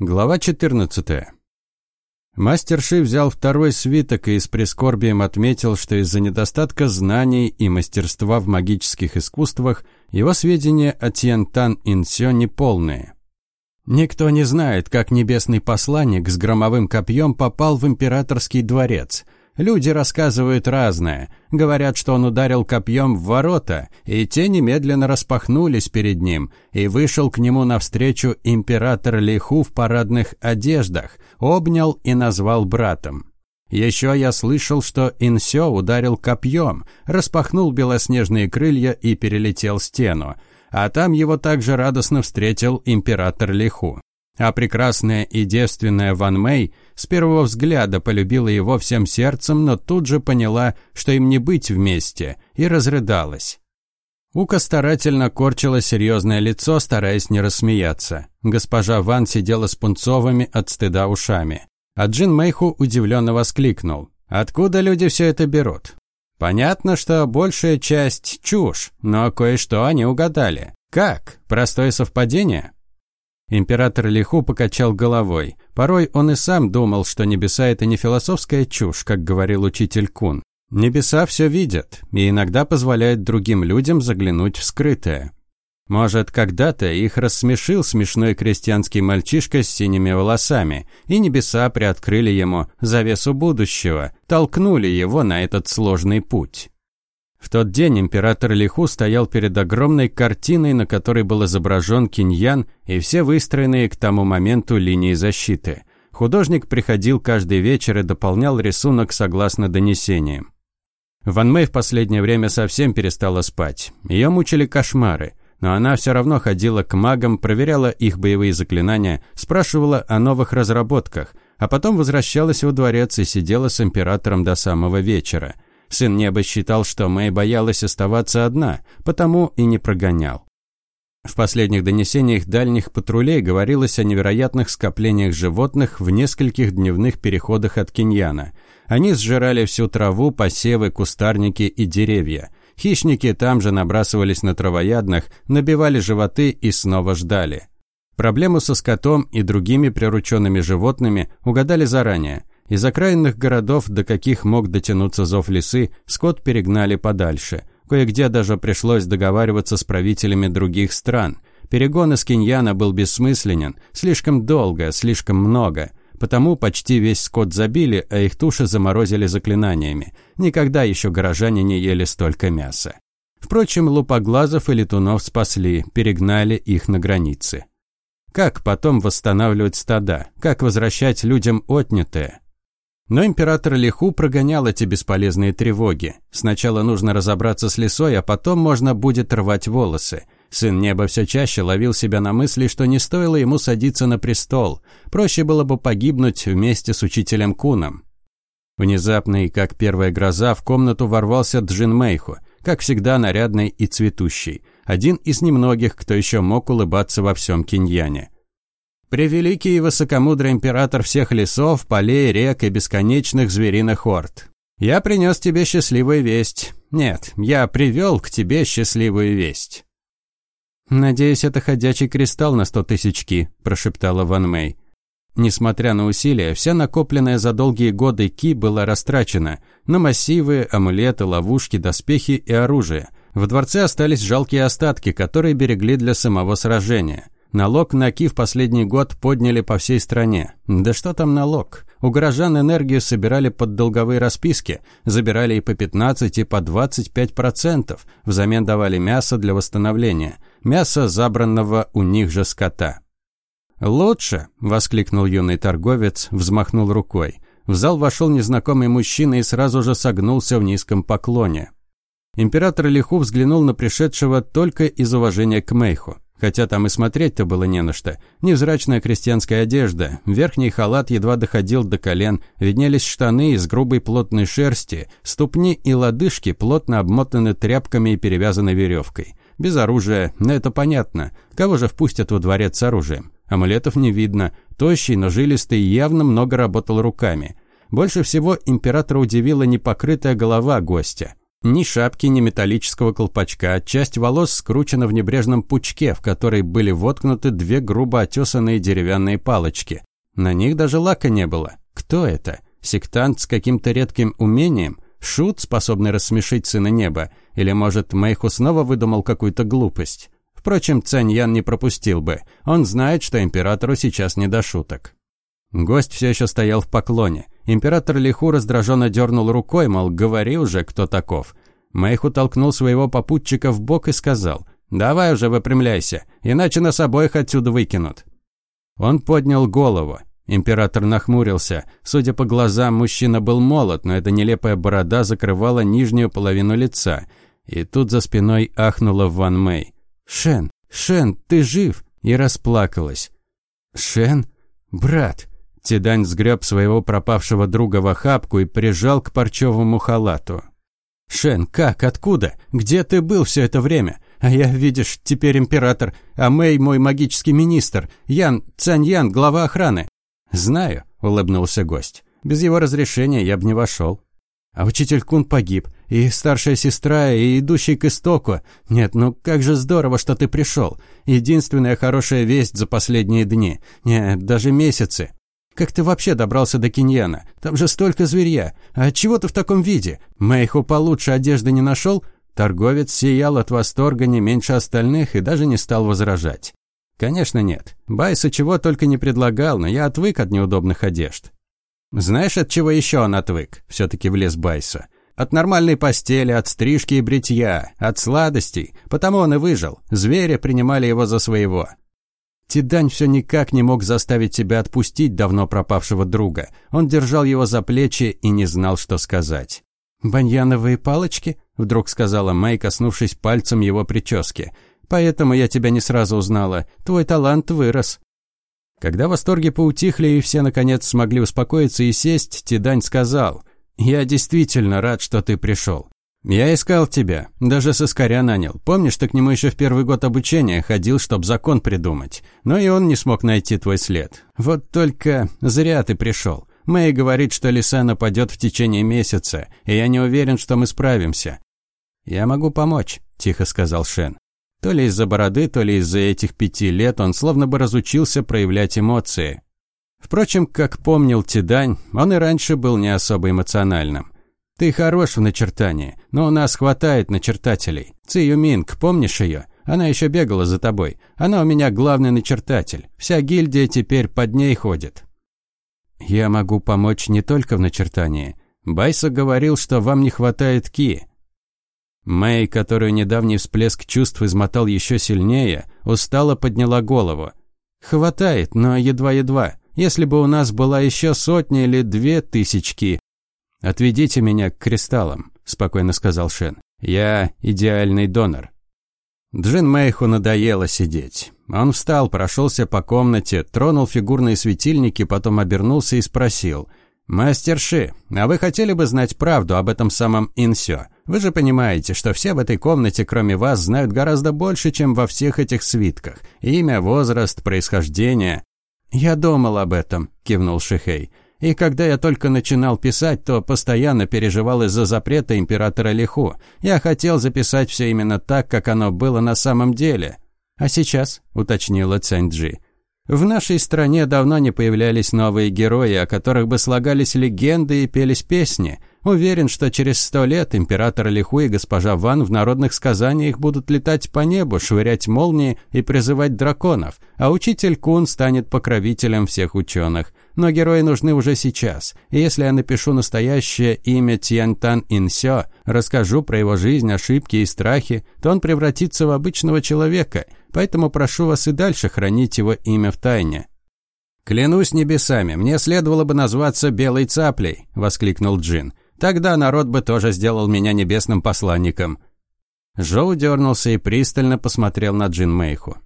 Глава 14. Мастер Ши взял второй свиток и с прискорбием отметил, что из-за недостатка знаний и мастерства в магических искусствах его сведения о Тьянтан Инсё неполные. Никто не знает, как небесный посланник с громовым копьем попал в императорский дворец – Люди рассказывают разное. Говорят, что он ударил копьем в ворота, и те немедленно распахнулись перед ним, и вышел к нему навстречу император Лиху в парадных одеждах, обнял и назвал братом. Еще я слышал, что Инсё ударил копьем, распахнул белоснежные крылья и перелетел стену, а там его также радостно встретил император Лиху. А прекрасная и девственная Ван Мэй с первого взгляда полюбила его всем сердцем, но тут же поняла, что им не быть вместе, и разрыдалась. Ука старательно корчила серьезное лицо, стараясь не рассмеяться. Госпожа Ван сидела с пунцовыми от стыда ушами. А Джин Мэйху удивленно воскликнул. «Откуда люди все это берут?» «Понятно, что большая часть – чушь, но кое-что они угадали. Как? Простое совпадение?» Император Лиху покачал головой. Порой он и сам думал, что небеса – это не философская чушь, как говорил учитель Кун. Небеса все видят и иногда позволяют другим людям заглянуть в скрытое. Может, когда-то их рассмешил смешной крестьянский мальчишка с синими волосами, и небеса приоткрыли ему завесу будущего, толкнули его на этот сложный путь. В тот день император Лиху стоял перед огромной картиной, на которой был изображен киньян и все выстроенные к тому моменту линии защиты. Художник приходил каждый вечер и дополнял рисунок согласно донесениям. Ван Мэй в последнее время совсем перестала спать. Ее мучили кошмары, но она все равно ходила к магам, проверяла их боевые заклинания, спрашивала о новых разработках, а потом возвращалась во дворец и сидела с императором до самого вечера – Сын неба считал, что Мэй боялась оставаться одна, потому и не прогонял. В последних донесениях дальних патрулей говорилось о невероятных скоплениях животных в нескольких дневных переходах от Киньяна. Они сжирали всю траву, посевы, кустарники и деревья. Хищники там же набрасывались на травоядных, набивали животы и снова ждали. Проблему со скотом и другими прирученными животными угадали заранее – из окраинных городов, до каких мог дотянуться зов лисы, скот перегнали подальше. Кое-где даже пришлось договариваться с правителями других стран. Перегон из Киньяна был бессмысленен, слишком долго, слишком много. Потому почти весь скот забили, а их туши заморозили заклинаниями. Никогда еще горожане не ели столько мяса. Впрочем, лупоглазов и летунов спасли, перегнали их на границы. Как потом восстанавливать стада? Как возвращать людям отнятое? Но император Лиху прогонял эти бесполезные тревоги. Сначала нужно разобраться с лесой, а потом можно будет рвать волосы. Сын неба все чаще ловил себя на мысли, что не стоило ему садиться на престол. Проще было бы погибнуть вместе с учителем Куном. Внезапно и как первая гроза в комнату ворвался Джин Мэйху, как всегда нарядный и цветущий. Один из немногих, кто еще мог улыбаться во всем Киньяне. Превеликий и высокомудрый император всех лесов, полей, рек и бесконечных звериных орд. Я принес тебе счастливую весть. Нет, я привел к тебе счастливую весть. «Надеюсь, это ходячий кристалл на сто тысяч ки», – прошептала Ван Мэй. Несмотря на усилия, вся накопленная за долгие годы ки была растрачена на массивы, амулеты, ловушки, доспехи и оружие. В дворце остались жалкие остатки, которые берегли для самого сражения. Налог на ки в последний год подняли по всей стране. Да что там налог? У горожан энергию собирали под долговые расписки, забирали и по 15, и по 25%, взамен давали мясо для восстановления, мясо забранного у них же скота. «Лучше!» – воскликнул юный торговец, взмахнул рукой. В зал вошел незнакомый мужчина и сразу же согнулся в низком поклоне. Император Лиху взглянул на пришедшего только из уважения к Мейху. Хотя там и смотреть-то было не на что. Невзрачная крестьянская одежда, верхний халат едва доходил до колен, виднелись штаны из грубой плотной шерсти, ступни и лодыжки плотно обмотаны тряпками и перевязаны веревкой. Без оружия, но это понятно. Кого же впустят во дворец с оружием? Амулетов не видно. Тощий, но жилистый явно много работал руками. Больше всего императора удивила непокрытая голова гостя. Ни шапки, ни металлического колпачка, часть волос скручена в небрежном пучке, в который были воткнуты две грубо отесанные деревянные палочки. На них даже лака не было. Кто это? Сектант с каким-то редким умением? Шут, способный рассмешить сына неба? Или, может, Мэйху снова выдумал какую-то глупость? Впрочем, Цаньян не пропустил бы. Он знает, что императору сейчас не до шуток. Гость все еще стоял в поклоне. Император Лиху раздраженно дернул рукой, мол, говори уже, кто таков. Мэйху толкнул своего попутчика в бок и сказал, «Давай уже выпрямляйся, иначе нас обоих отсюда выкинут». Он поднял голову. Император нахмурился. Судя по глазам, мужчина был молод, но эта нелепая борода закрывала нижнюю половину лица. И тут за спиной ахнула Ван Мэй. «Шен, Шен, ты жив?» И расплакалась. «Шен? Брат!» Тидань сгреб своего пропавшего друга в охапку и прижал к парчевому халату. «Шен, как? Откуда? Где ты был все это время? А я, видишь, теперь император, а Мэй мой магический министр, Ян, Цань Ян, глава охраны». «Знаю», — улыбнулся гость. «Без его разрешения я бы не вошел». «А учитель Кун погиб, и старшая сестра, и идущий к истоку. Нет, ну как же здорово, что ты пришел. Единственная хорошая весть за последние дни. Нет, даже месяцы. Как ты вообще добрался до Киньяна? Там же столько зверья. А чего ты в таком виде? Мэйху получше одежды не нашел?» Торговец сиял от восторга не меньше остальных и даже не стал возражать. «Конечно нет. Байса чего только не предлагал, но я отвык от неудобных одежд». «Знаешь, от чего еще он отвык?» – все-таки влез Байса. «От нормальной постели, от стрижки и бритья, от сладостей. Потому он и выжил. Звери принимали его за своего. Тидань все никак не мог заставить себя отпустить давно пропавшего друга. Он держал его за плечи и не знал, что сказать. «Баньяновые палочки?» – вдруг сказала Мэй, коснувшись пальцем его прически. «Поэтому я тебя не сразу узнала. Твой талант вырос». Когда восторги поутихли и все, наконец, смогли успокоиться и сесть, Тидань сказал, «Я действительно рад, что ты пришел. «Я искал тебя. Даже соскаря нанял. Помнишь, ты к нему еще в первый год обучения ходил, чтобы закон придумать. Но и он не смог найти твой след. Вот только зря ты пришел. Мэй говорит, что лиса нападет в течение месяца, и я не уверен, что мы справимся». «Я могу помочь», – тихо сказал Шен. То ли из-за бороды, то ли из-за этих пяти лет он словно бы разучился проявлять эмоции. Впрочем, как помнил Тидань, он и раньше был не особо эмоциональным. Ты хорош в начертании, но у нас хватает начертателей. Цию Минг, помнишь ее? Она еще бегала за тобой. Она у меня главный начертатель. Вся гильдия теперь под ней ходит. Я могу помочь не только в начертании. Байса говорил, что вам не хватает ки. Мэй, которую недавний всплеск чувств измотал еще сильнее, устало подняла голову. Хватает, но едва-едва. Если бы у нас была еще сотня или две тысячки, «Отведите меня к кристаллам», – спокойно сказал Шен. «Я идеальный донор». Джин Мэйху надоело сидеть. Он встал, прошелся по комнате, тронул фигурные светильники, потом обернулся и спросил. «Мастер Ши, а вы хотели бы знать правду об этом самом Инсё? Вы же понимаете, что все в этой комнате, кроме вас, знают гораздо больше, чем во всех этих свитках. Имя, возраст, происхождение». «Я думал об этом», – кивнул Шихей. И когда я только начинал писать, то постоянно переживал из-за запрета императора Лиху. Я хотел записать все именно так, как оно было на самом деле. А сейчас, уточнила Цэнджи, в нашей стране давно не появлялись новые герои, о которых бы слагались легенды и пелись песни. Уверен, что через сто лет император Лиху и госпожа Ван в народных сказаниях будут летать по небу, швырять молнии и призывать драконов, а учитель Кун станет покровителем всех ученых. Но герои нужны уже сейчас. И если я напишу настоящее имя Тьянтан Инсё, расскажу про его жизнь, ошибки и страхи, то он превратится в обычного человека. Поэтому прошу вас и дальше хранить его имя в тайне. «Клянусь небесами, мне следовало бы назваться Белой Цаплей», – воскликнул Джин. «Тогда народ бы тоже сделал меня небесным посланником». Жоу дернулся и пристально посмотрел на Джин Мэйху.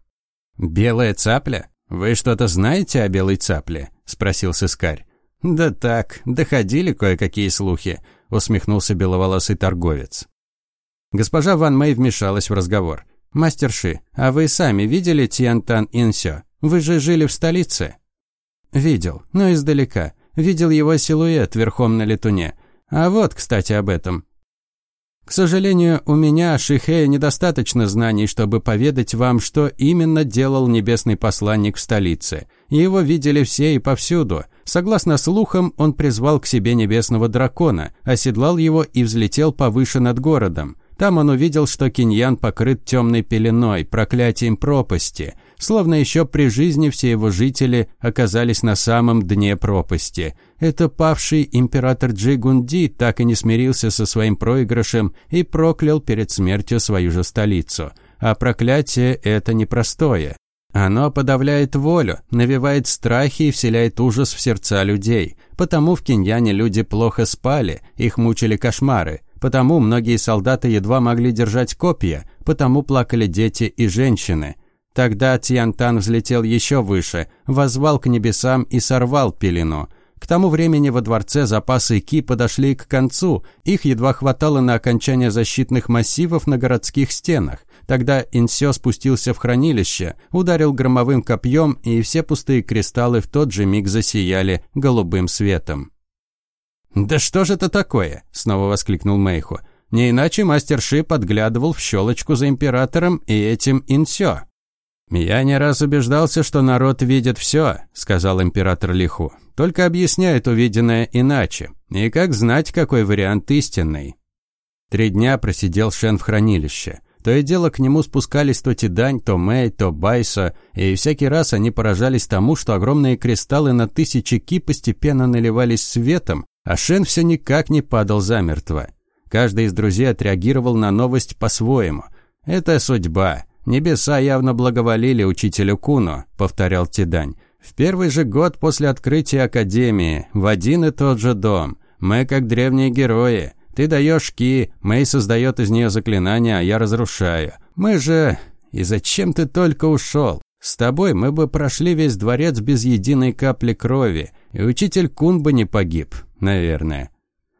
«Белая цапля? Вы что-то знаете о белой цапле?» – спросил сыскарь. «Да так, доходили кое-какие слухи», – усмехнулся беловолосый торговец. Госпожа Ван Мэй вмешалась в разговор. «Мастер Ши, а вы сами видели Тиантан Инсё? Вы же жили в столице?» «Видел, но издалека. Видел его силуэт верхом на летуне. А вот, кстати, об этом». К сожалению, у меня, Шихея, недостаточно знаний, чтобы поведать вам, что именно делал небесный посланник в столице. Его видели все и повсюду. Согласно слухам, он призвал к себе небесного дракона, оседлал его и взлетел повыше над городом. Там он увидел, что Киньян покрыт темной пеленой, проклятием пропасти, словно еще при жизни все его жители оказались на самом дне пропасти. Это павший император Джигунди так и не смирился со своим проигрышем и проклял перед смертью свою же столицу. А проклятие – это непростое. Оно подавляет волю, навевает страхи и вселяет ужас в сердца людей. Потому в Киньяне люди плохо спали, их мучили кошмары. Потому многие солдаты едва могли держать копья, потому плакали дети и женщины. Тогда Тьянтан взлетел еще выше, возвал к небесам и сорвал пелену. К тому времени во дворце запасы Ки подошли к концу, их едва хватало на окончание защитных массивов на городских стенах. Тогда Инсё спустился в хранилище, ударил громовым копьем, и все пустые кристаллы в тот же миг засияли голубым светом. «Да что же это такое?» – снова воскликнул Мэйху. «Не иначе мастер Ши подглядывал в щелочку за императором и этим Инсё». «Я не раз убеждался, что народ видит все», – сказал император Лиху. «Только объясняет увиденное иначе. И как знать, какой вариант истинный?» Три дня просидел Шен в хранилище. То и дело к нему спускались то Тидань, то Мэй, то Байса, и всякий раз они поражались тому, что огромные кристаллы на тысячи ки постепенно наливались светом, а Шен все никак не падал замертво. Каждый из друзей отреагировал на новость по-своему. «Это судьба. «Небеса явно благоволили учителю Куну», – повторял Тидань. «В первый же год после открытия Академии, в один и тот же дом. Мы как древние герои. Ты даешь ки, Мэй создает из нее заклинания, а я разрушаю. Мы же... И зачем ты только ушел? С тобой мы бы прошли весь дворец без единой капли крови, и учитель Кун бы не погиб, наверное».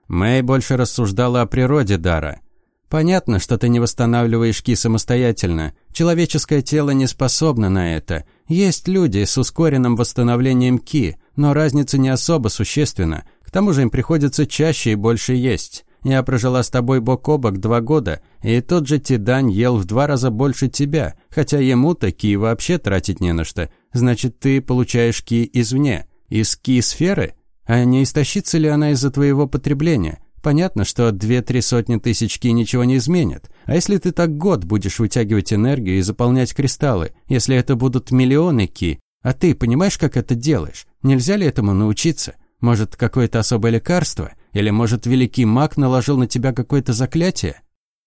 Мэй больше рассуждала о природе дара – Понятно, что ты не восстанавливаешь ки самостоятельно. Человеческое тело не способно на это. Есть люди с ускоренным восстановлением ки, но разница не особо существенна. К тому же им приходится чаще и больше есть. Я прожила с тобой бок о бок два года, и тот же Тидань ел в два раза больше тебя, хотя ему-то ки вообще тратить не на что. Значит, ты получаешь ки извне. Из ки-сферы? А не истощится ли она из-за твоего потребления? Понятно, что две-три сотни тысяч ки ничего не изменят. А если ты так год будешь вытягивать энергию и заполнять кристаллы, если это будут миллионы ки, а ты понимаешь, как это делаешь? Нельзя ли этому научиться? Может, какое-то особое лекарство? Или, может, великий маг наложил на тебя какое-то заклятие?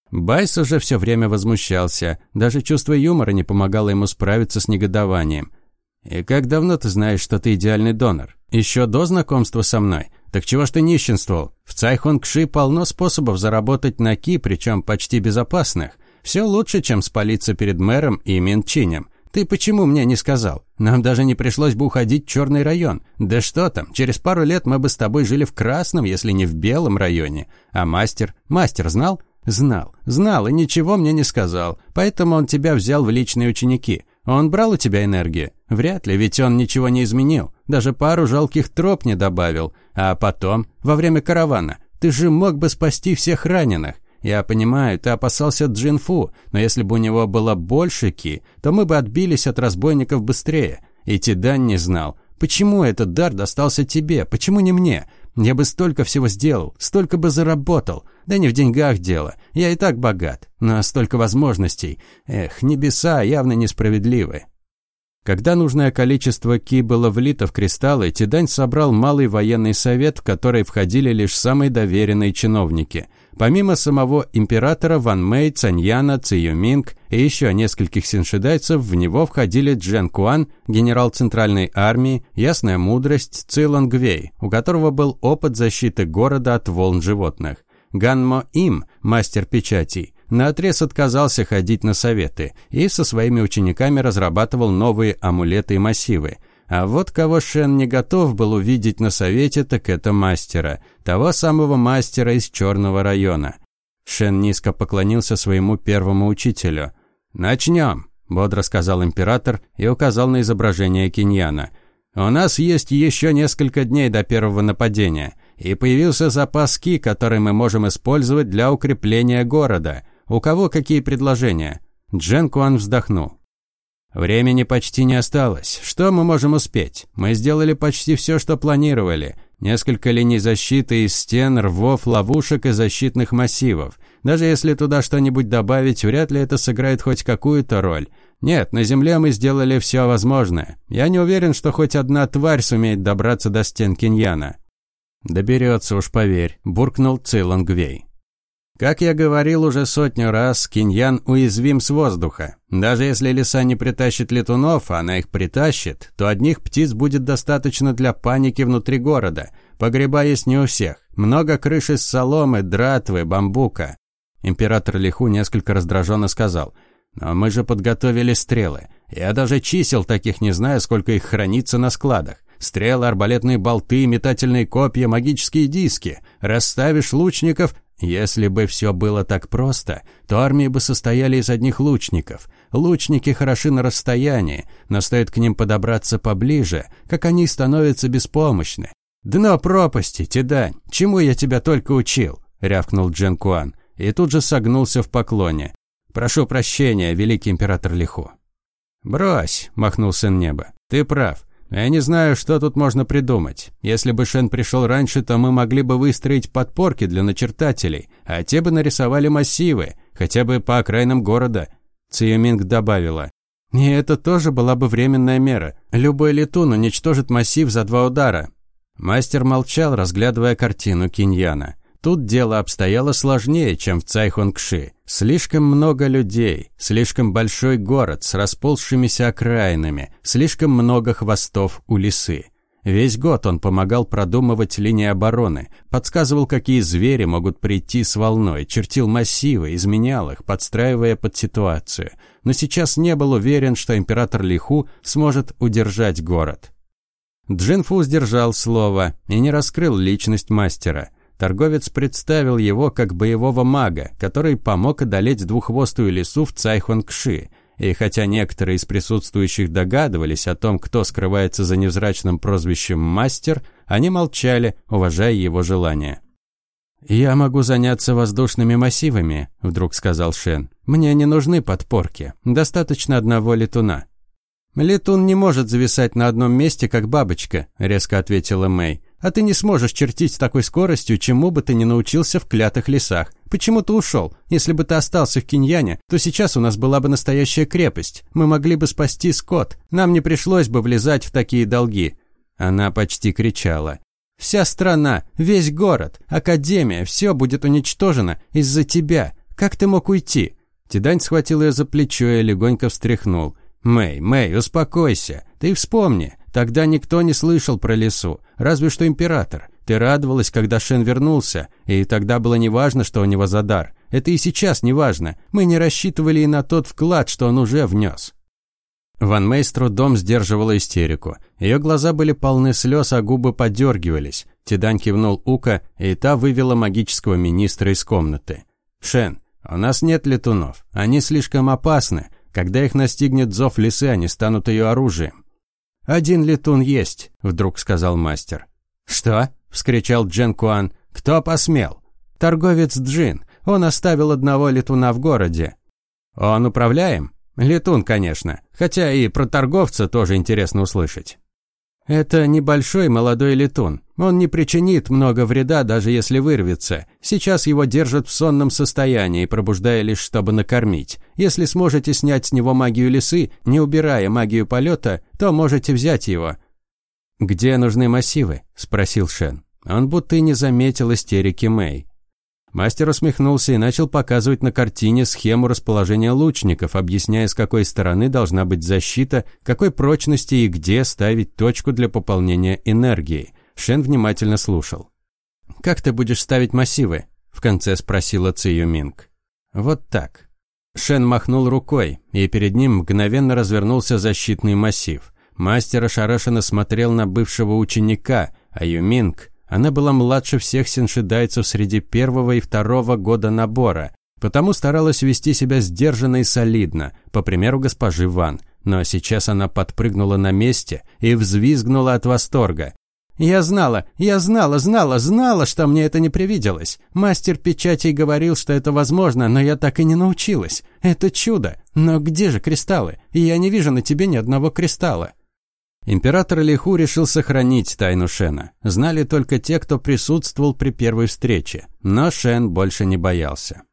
Байс уже все время возмущался. Даже чувство юмора не помогало ему справиться с негодованием. «И как давно ты знаешь, что ты идеальный донор? Еще до знакомства со мной? Так чего ж ты нищенствовал? В Цайхонгши полно способов заработать на ки, причем почти безопасных. Все лучше, чем спалиться перед мэром и Минчинем. Ты почему мне не сказал? Нам даже не пришлось бы уходить в черный район. Да что там, через пару лет мы бы с тобой жили в красном, если не в белом районе. А мастер? Мастер знал? Знал. Знал и ничего мне не сказал. Поэтому он тебя взял в личные ученики. Он брал у тебя энергию? Вряд ли, ведь он ничего не изменил. Даже пару жалких троп не добавил. А потом, во время каравана, ты же мог бы спасти всех раненых. Я понимаю, ты опасался Джинфу, но если бы у него было больше ки, то мы бы отбились от разбойников быстрее. И Тидан не знал, почему этот дар достался тебе, почему не мне? Я бы столько всего сделал, столько бы заработал. Да не в деньгах дело, я и так богат, но столько возможностей. Эх, небеса явно несправедливы. Когда нужное количество ки было влито в кристаллы, Тидань собрал малый военный совет, в который входили лишь самые доверенные чиновники. Помимо самого императора Ван Мэй, Цаньяна, Циюминг и еще нескольких синшидайцев, в него входили Джен Куан, генерал Центральной армии, Ясная мудрость, Цилон Гвей, у которого был опыт защиты города от волн животных. Ганмо Им, мастер печатей, наотрез отказался ходить на советы и со своими учениками разрабатывал новые амулеты и массивы. А вот кого Шен не готов был увидеть на совете, так это мастера, того самого мастера из Черного района. Шен низко поклонился своему первому учителю. «Начнем», – бодро сказал император и указал на изображение Киньяна. «У нас есть еще несколько дней до первого нападения. и появился запас ки, который мы можем использовать для укрепления города. У кого какие предложения?» Джен Куан вздохнул. Времени почти не осталось. Что мы можем успеть? Мы сделали почти все, что планировали. Несколько линий защиты из стен, рвов, ловушек и защитных массивов. Даже если туда что-нибудь добавить, вряд ли это сыграет хоть какую-то роль. Нет, на Земле мы сделали все возможное. Я не уверен, что хоть одна тварь сумеет добраться до стен Киньяна. Доберется уж, поверь, буркнул Цилангвей. Как я говорил уже сотню раз, Киньян уязвим с воздуха. Даже если лиса не притащит летунов, а она их притащит, то одних птиц будет достаточно для паники внутри города. Погреба есть не у всех. Много крыш из соломы, дратвы, бамбука. Император Лиху несколько раздраженно сказал, «Но мы же подготовили стрелы. Я даже чисел таких не знаю, сколько их хранится на складах. Стрелы, арбалетные болты, метательные копья, магические диски. Расставишь лучников, если бы все было так просто, то армии бы состояли из одних лучников. Лучники хороши на расстоянии, но стоит к ним подобраться поближе, как они становятся беспомощны. «Дно пропасти, Тидань! Чему я тебя только учил?» – рявкнул Джен Куан, и тут же согнулся в поклоне. «Прошу прощения, великий император Лиху». «Брось», – махнул сын неба, – «ты прав. Я не знаю, что тут можно придумать. Если бы Шен пришел раньше, то мы могли бы выстроить подпорки для начертателей, а те бы нарисовали массивы, хотя бы по окраинам города. Циюминг добавила. И это тоже была бы временная мера. Любой летун уничтожит массив за два удара. Мастер молчал, разглядывая картину Киньяна. Тут дело обстояло сложнее, чем в Цайхонгши. Слишком много людей, слишком большой город с расползшимися окраинами, слишком много хвостов у лисы. Весь год он помогал продумывать линии обороны, подсказывал, какие звери могут прийти с волной, чертил массивы, изменял их, подстраивая под ситуацию. Но сейчас не был уверен, что император Лиху сможет удержать город. Джинфу сдержал слово и не раскрыл личность мастера – Торговец представил его как боевого мага, который помог одолеть двуххвостую лису в Цайхонгши. И хотя некоторые из присутствующих догадывались о том, кто скрывается за невзрачным прозвищем «мастер», они молчали, уважая его желание. «Я могу заняться воздушными массивами», – вдруг сказал Шен. «Мне не нужны подпорки. Достаточно одного летуна». «Летун не может зависать на одном месте, как бабочка», – резко ответила Мэй. А ты не сможешь чертить с такой скоростью, чему бы ты ни научился в клятых лесах. Почему ты ушел? Если бы ты остался в Киньяне, то сейчас у нас была бы настоящая крепость. Мы могли бы спасти скот. Нам не пришлось бы влезать в такие долги». Она почти кричала. «Вся страна, весь город, академия, все будет уничтожено из-за тебя. Как ты мог уйти?» Тидань схватил ее за плечо и легонько встряхнул. «Мэй, Мэй, успокойся. Ты вспомни. Тогда никто не слышал про лесу, разве что император. Ты радовалась, когда Шен вернулся, и тогда было неважно, что у него за дар. Это и сейчас неважно. Мы не рассчитывали и на тот вклад, что он уже внес. Ван Мэй с трудом сдерживала истерику. Ее глаза были полны слез, а губы подергивались. Тидань кивнул Ука, и та вывела магического министра из комнаты. «Шен, у нас нет летунов. Они слишком опасны. Когда их настигнет зов лисы, они станут ее оружием. «Один летун есть», – вдруг сказал мастер. «Что?» – вскричал Джен Куан. «Кто посмел?» «Торговец Джин. Он оставил одного летуна в городе». «Он управляем?» «Летун, конечно. Хотя и про торговца тоже интересно услышать». Это небольшой молодой летун. Он не причинит много вреда, даже если вырвется. Сейчас его держат в сонном состоянии, пробуждая лишь, чтобы накормить. Если сможете снять с него магию лисы, не убирая магию полета, то можете взять его». «Где нужны массивы?» – спросил Шен. Он будто и не заметил истерики Мэй. Мастер усмехнулся и начал показывать на картине схему расположения лучников, объясняя, с какой стороны должна быть защита, какой прочности и где ставить точку для пополнения энергии. Шен внимательно слушал. «Как ты будешь ставить массивы?» – в конце спросила Цию Минг. «Вот так». Шен махнул рукой, и перед ним мгновенно развернулся защитный массив. Мастер ошарашенно смотрел на бывшего ученика, а Юминг она была младше всех синшидайцев среди первого и второго года набора, потому старалась вести себя сдержанно и солидно, по примеру госпожи Ван. Но сейчас она подпрыгнула на месте и взвизгнула от восторга. «Я знала, я знала, знала, знала, что мне это не привиделось. Мастер печатей говорил, что это возможно, но я так и не научилась. Это чудо. Но где же кристаллы? Я не вижу на тебе ни одного кристалла». Император Лиху решил сохранить тайну Шена. Знали только те, кто присутствовал при первой встрече. Но Шен больше не боялся.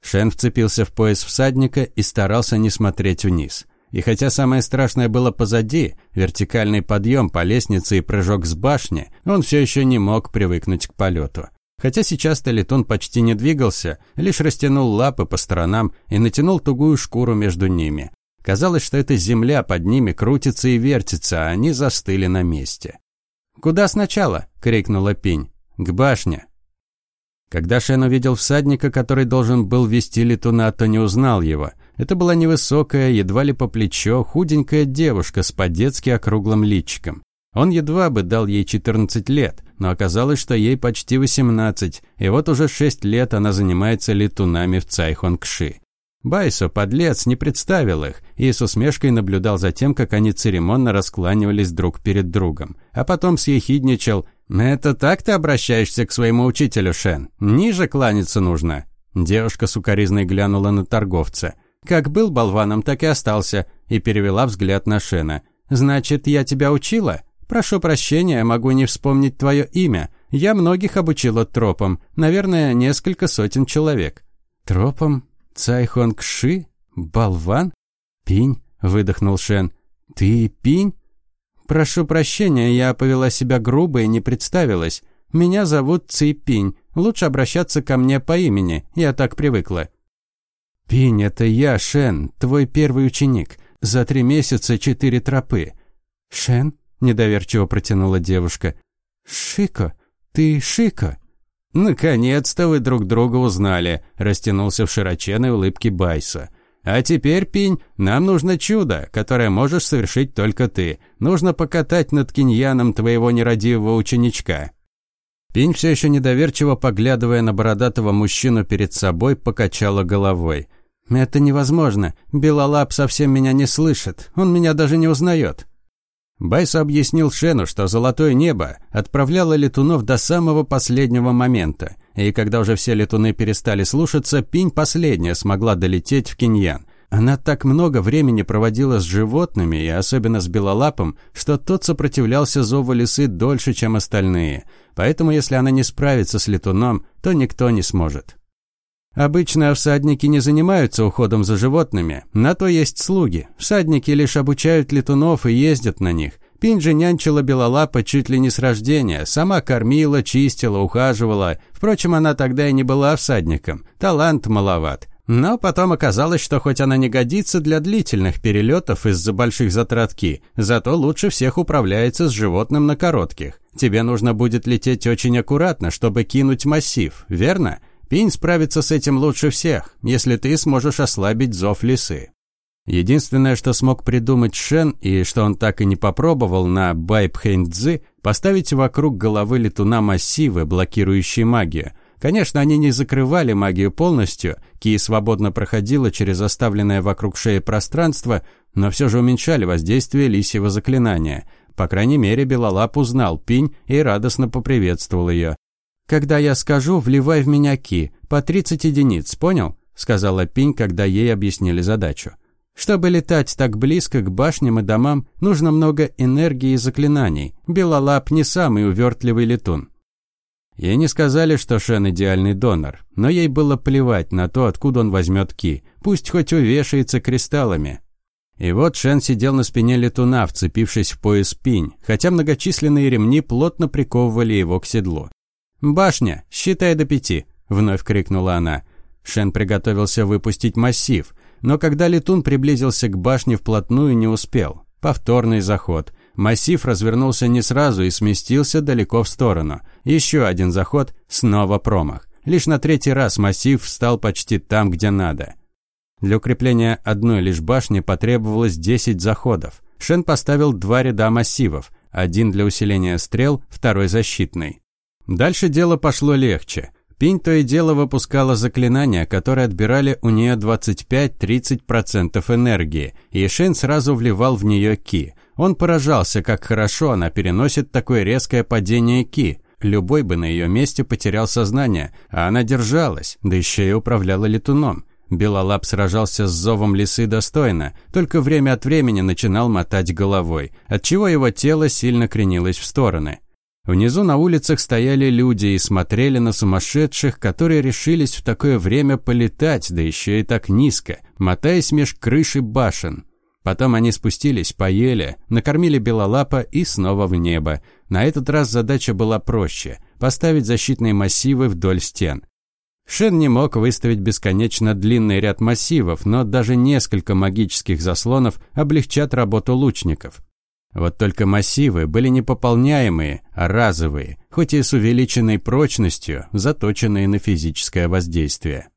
Шен вцепился в пояс всадника и старался не смотреть вниз. И хотя самое страшное было позади, вертикальный подъем по лестнице и прыжок с башни, он все еще не мог привыкнуть к полету. Хотя сейчас Талитон почти не двигался, лишь растянул лапы по сторонам и натянул тугую шкуру между ними. Казалось, что эта земля под ними крутится и вертится, а они застыли на месте. «Куда сначала?» – крикнула Пинь. «К башне». Когда Шен увидел всадника, который должен был вести летуна, то не узнал его – это была невысокая, едва ли по плечо, худенькая девушка с по-детски округлым личиком. Он едва бы дал ей 14 лет, но оказалось, что ей почти 18, и вот уже 6 лет она занимается летунами в Цайхонгши. Байсо, подлец, не представил их и с усмешкой наблюдал за тем, как они церемонно раскланивались друг перед другом. А потом съехидничал «Это так ты обращаешься к своему учителю, Шен? Ниже кланяться нужно». Девушка сукоризной глянула на торговца. Как был болваном, так и остался, и перевела взгляд на Шена. «Значит, я тебя учила? Прошу прощения, могу не вспомнить твое имя. Я многих обучила тропам, наверное, несколько сотен человек». «Тропам? Цайхонг Ши? Болван? Пинь?» – выдохнул Шен. «Ты пинь?» «Прошу прощения, я повела себя грубо и не представилась. Меня зовут Ци Пинь. Лучше обращаться ко мне по имени, я так привыкла». «Пинь, это я, Шен, твой первый ученик. За три месяца четыре тропы». «Шен?» – недоверчиво протянула девушка. «Шико? Ты Шико?» «Наконец-то вы друг друга узнали», – растянулся в широченной улыбке Байса. «А теперь, Пинь, нам нужно чудо, которое можешь совершить только ты. Нужно покатать над киньяном твоего нерадивого ученичка». Пинь, все еще недоверчиво поглядывая на бородатого мужчину перед собой, покачала головой. «Это невозможно. Белолап совсем меня не слышит. Он меня даже не узнает». Байс объяснил Шену, что золотое небо отправляло летунов до самого последнего момента, и когда уже все летуны перестали слушаться, Пинь последняя смогла долететь в Киньян. Она так много времени проводила с животными, и особенно с белолапом, что тот сопротивлялся зову лисы дольше, чем остальные. Поэтому, если она не справится с летуном, то никто не сможет. Обычно всадники не занимаются уходом за животными, на то есть слуги. Всадники лишь обучают летунов и ездят на них. Пинджи нянчила белолапа чуть ли не с рождения, сама кормила, чистила, ухаживала. Впрочем, она тогда и не была всадником, талант маловат. Но потом оказалось, что хоть она не годится для длительных перелетов из-за больших затрат ки, зато лучше всех управляется с животным на коротких. Тебе нужно будет лететь очень аккуратно, чтобы кинуть массив, верно? Пинь справится с этим лучше всех, если ты сможешь ослабить зов лисы. Единственное, что смог придумать Шен, и что он так и не попробовал на Байбхэньцзы, поставить вокруг головы летуна массивы, блокирующие магию. Конечно, они не закрывали магию полностью, Ки свободно проходила через оставленное вокруг шеи пространство, но все же уменьшали воздействие лисьего заклинания. По крайней мере, Белолап узнал Пинь и радостно поприветствовал ее. «Когда я скажу, вливай в меня ки, по 30 единиц, понял?» – сказала Пинь, когда ей объяснили задачу. Чтобы летать так близко к башням и домам, нужно много энергии и заклинаний. Белолап не самый увертливый летун. Ей не сказали, что Шен идеальный донор, но ей было плевать на то, откуда он возьмет ки, пусть хоть увешается кристаллами. И вот Шен сидел на спине летуна, вцепившись в пояс пинь, хотя многочисленные ремни плотно приковывали его к седлу. «Башня, считай до пяти!» – вновь крикнула она. Шен приготовился выпустить массив, но когда летун приблизился к башне вплотную, не успел. Повторный заход. Массив развернулся не сразу и сместился далеко в сторону. Еще один заход, снова промах. Лишь на третий раз массив встал почти там, где надо. Для укрепления одной лишь башни потребовалось 10 заходов. Шен поставил два ряда массивов, один для усиления стрел, второй защитный. Дальше дело пошло легче. Пинь то и дело выпускала заклинания, которые отбирали у нее 25-30% энергии, и Шен сразу вливал в нее ки. Он поражался, как хорошо она переносит такое резкое падение Ки. Любой бы на ее месте потерял сознание, а она держалась, да еще и управляла летуном. Белолап сражался с зовом лисы достойно, только время от времени начинал мотать головой, отчего его тело сильно кренилось в стороны. Внизу на улицах стояли люди и смотрели на сумасшедших, которые решились в такое время полетать, да еще и так низко, мотаясь меж крыши башен. Потом они спустились, поели, накормили белолапа и снова в небо. На этот раз задача была проще – поставить защитные массивы вдоль стен. Шен не мог выставить бесконечно длинный ряд массивов, но даже несколько магических заслонов облегчат работу лучников. Вот только массивы были не пополняемые, а разовые, хоть и с увеличенной прочностью, заточенные на физическое воздействие.